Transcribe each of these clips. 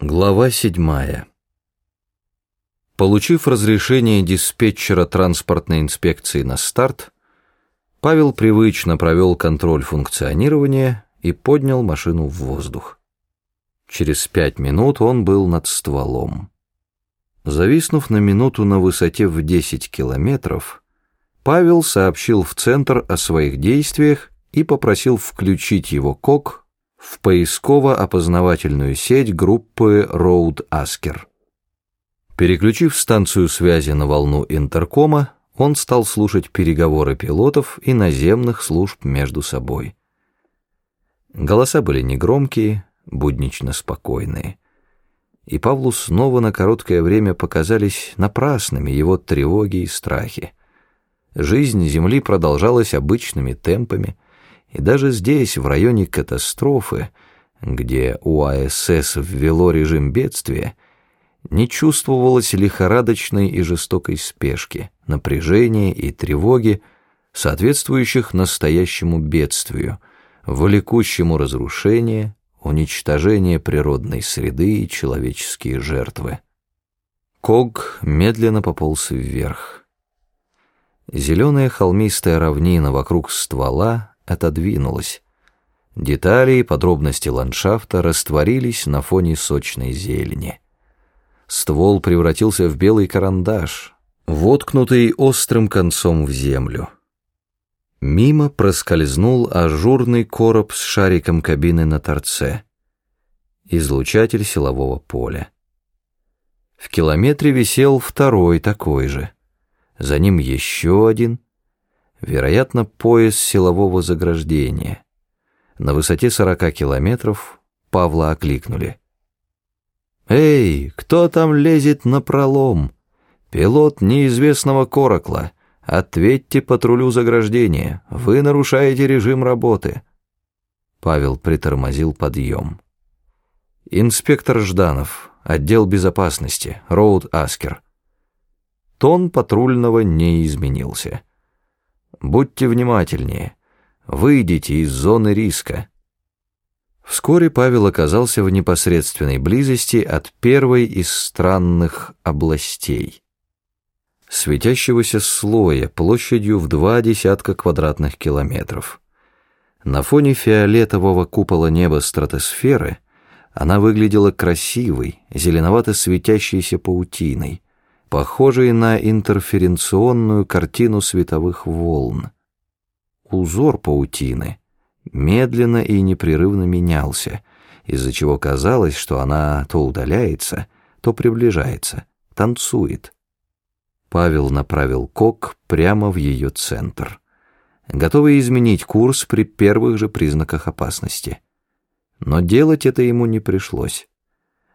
Глава седьмая. Получив разрешение диспетчера транспортной инспекции на старт, Павел привычно провел контроль функционирования и поднял машину в воздух. Через пять минут он был над стволом. Зависнув на минуту на высоте в 10 километров, Павел сообщил в центр о своих действиях и попросил включить его кок в поисково-опознавательную сеть группы Road Asker. Переключив станцию связи на волну интеркома, он стал слушать переговоры пилотов и наземных служб между собой. Голоса были негромкие, буднично спокойные. И Павлу снова на короткое время показались напрасными его тревоги и страхи. Жизнь Земли продолжалась обычными темпами, и даже здесь, в районе катастрофы, где УАСС ввело режим бедствия, не чувствовалось лихорадочной и жестокой спешки, напряжения и тревоги, соответствующих настоящему бедствию, влекущему разрушение, уничтожение природной среды и человеческие жертвы. Ког медленно пополз вверх. Зеленая холмистая равнина вокруг ствола отодвинулась. Детали и подробности ландшафта растворились на фоне сочной зелени. Ствол превратился в белый карандаш, воткнутый острым концом в землю. Мимо проскользнул ажурный короб с шариком кабины на торце. Излучатель силового поля. В километре висел второй такой же. За ним еще один — вероятно, пояс силового заграждения. На высоте 40 километров Павла окликнули. «Эй, кто там лезет на пролом? Пилот неизвестного корокла. Ответьте патрулю заграждения. Вы нарушаете режим работы». Павел притормозил подъем. «Инспектор Жданов, отдел безопасности, Роуд Аскер». Тон патрульного не изменился. Будьте внимательнее. Выйдите из зоны риска. Вскоре Павел оказался в непосредственной близости от первой из странных областей. Светящегося слоя площадью в два десятка квадратных километров. На фоне фиолетового купола неба стратосферы она выглядела красивой, зеленовато светящейся паутиной, похожие на интерференционную картину световых волн. Узор паутины медленно и непрерывно менялся, из-за чего казалось, что она то удаляется, то приближается, танцует. Павел направил кок прямо в ее центр, готовый изменить курс при первых же признаках опасности. Но делать это ему не пришлось.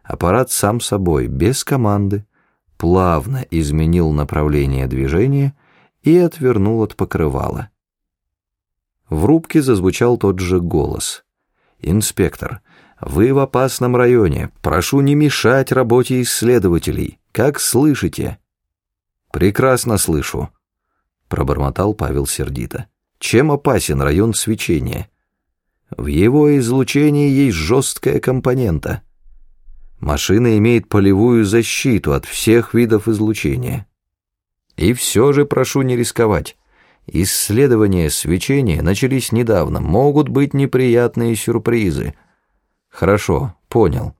Аппарат сам собой, без команды, плавно изменил направление движения и отвернул от покрывала. В рубке зазвучал тот же голос. «Инспектор, вы в опасном районе. Прошу не мешать работе исследователей. Как слышите?» «Прекрасно слышу», — пробормотал Павел сердито. «Чем опасен район свечения?» «В его излучении есть жесткая компонента». Машина имеет полевую защиту от всех видов излучения. И все же прошу не рисковать. Исследования свечения начались недавно, могут быть неприятные сюрпризы. Хорошо, понял.